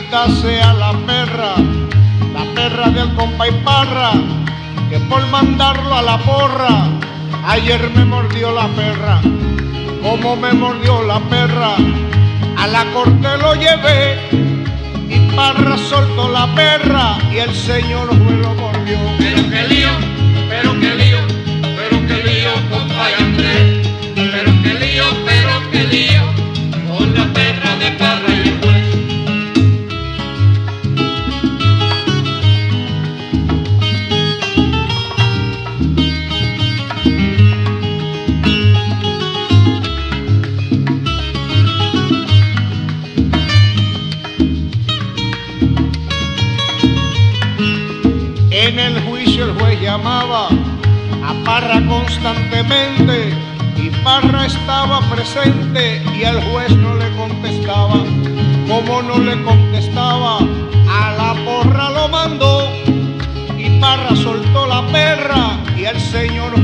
maldita sea la perra, la perra del compa y parra, que por mandarlo a la porra, ayer me mordió la perra, como me mordió la perra, a la corte lo llevé y parra soltó la perra y el señor juez lo mordió. En el juicio el juez llamaba a Parra constantemente y Parra estaba presente y el juez no le contestaba. Como no le contestaba, a la porra lo mandó y Parra soltó la perra y el señor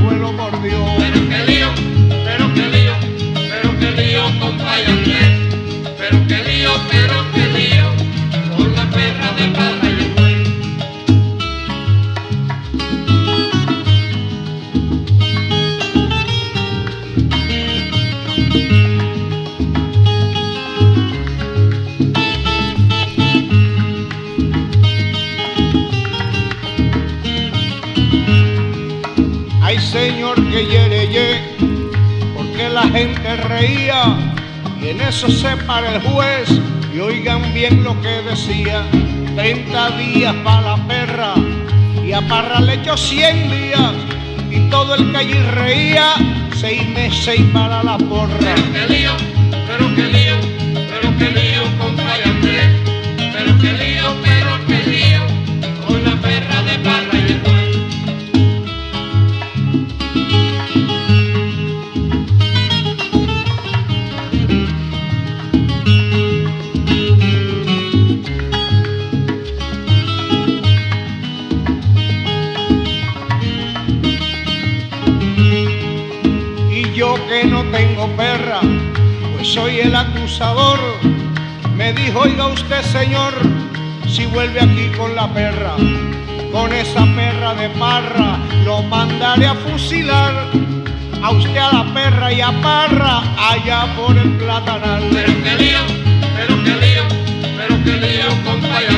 Señor que yere ye, porque la gente reía y en eso se para el juez y oigan bien lo que decía. 30 días para la perra y a Parra le echó 100 días y todo el que allí reía, seis meses y para la porra. Soy el acusador. Me dijo, oiga usted señor, si vuelve aquí con la perra, con esa perra de parra, lo mandaré a fusilar. A usted a la perra y a parra, allá por el platanal. Pero qué lío, pero qué lío, pero qué lío, compa y